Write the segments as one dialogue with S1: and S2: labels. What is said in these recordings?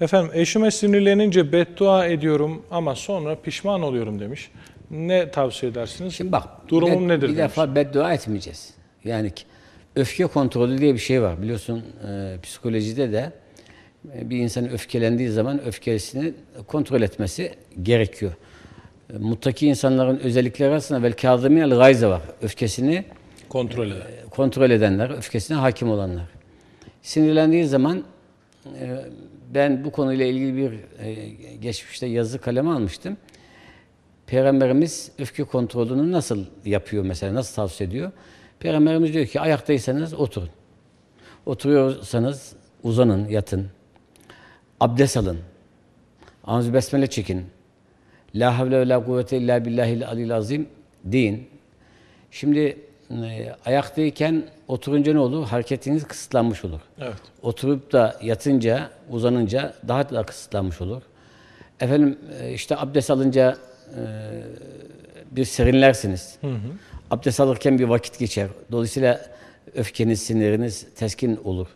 S1: Efendim eşime sinirlenince beddua ediyorum ama sonra pişman oluyorum demiş. Ne tavsiye edersiniz?
S2: Şimdi bak,
S1: Durumum
S2: bir,
S1: nedir
S2: Bir
S1: demiş.
S2: defa beddua etmeyeceğiz. Yani öfke kontrolü diye bir şey var. Biliyorsun e, psikolojide de e, bir insan öfkelendiği zaman öfkesini kontrol etmesi gerekiyor. E, muttaki insanların özellikleri arasında vel kâzimînel gayze var. Öfkesini
S1: Kontrol eder.
S2: kontrol edenler, öfkesine hakim olanlar. Sinirlendiği zaman e, ben bu konuyla ilgili bir e, geçmişte yazı kaleme almıştım. Peygamberimiz öfke kontrolünü nasıl yapıyor mesela, nasıl tavsiye ediyor? Peygamberimiz diyor ki ayaktaysanız oturun. Oturuyorsanız uzanın, yatın. Abdest alın. Ağzı besmele çekin. La havle ve la kuvvete illa billahil alil azim deyin. Şimdi e, ayaktayken oturunca ne olur? Hareketiniz kısıtlanmış olur.
S1: Evet.
S2: Oturup da yatınca, uzanınca daha da kısıtlanmış olur. Efendim e, işte abdest alınca e, bir serinlersiniz. Abdest alırken bir vakit geçer. Dolayısıyla öfkeniz, siniriniz teskin olur.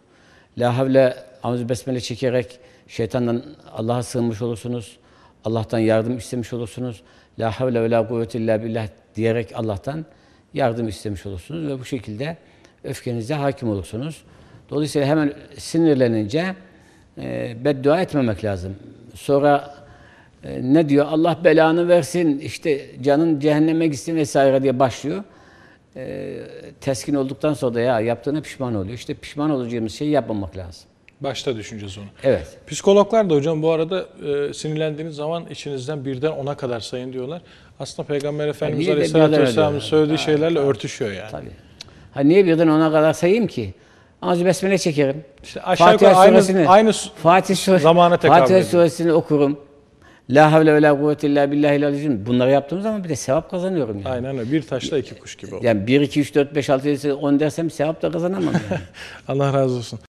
S2: La havle, amz besmele çekerek şeytandan Allah'a sığınmış olursunuz. Allah'tan yardım istemiş olursunuz. La havle ve la kuvvete illa billah diyerek Allah'tan yardım istemiş olursunuz ve bu şekilde öfkenize hakim olursunuz. Dolayısıyla hemen sinirlenince e, beddua etmemek lazım. Sonra e, ne diyor? Allah belanı versin, işte canın cehenneme gitsin vesaire diye başlıyor. E, teskin olduktan sonra da ya yaptığına pişman oluyor. İşte pişman olacağımız şeyi yapmamak lazım.
S1: Başta düşüneceğiz onu.
S2: Evet.
S1: Psikologlar da hocam bu arada e, sinirlendiğiniz zaman içinizden birden ona kadar sayın diyorlar. Aslında Peygamber Efendimiz
S2: de
S1: Aleyhisselatü Vesselam'ın
S2: öyle?
S1: söylediği şeylerle örtüşüyor yani.
S2: Tabii. Ha niye birden ona kadar sayayım ki? Azı besmele çekerim.
S1: İşte aşağı yukarı aynı, aynı s-
S2: Fatih Sur
S1: zamana tekabül
S2: Fatiha suresini okurum. La havle ve la kuvvete illa billahil aliyyim. Bunları yaptığım zaman bir de sevap kazanıyorum yani.
S1: Aynen öyle. Bir taşla iki kuş gibi oldu.
S2: Yani 1, 2, 3, 4, 5, 6, 7, 8, 10 dersem sevap da kazanamam yani.
S1: Allah razı olsun.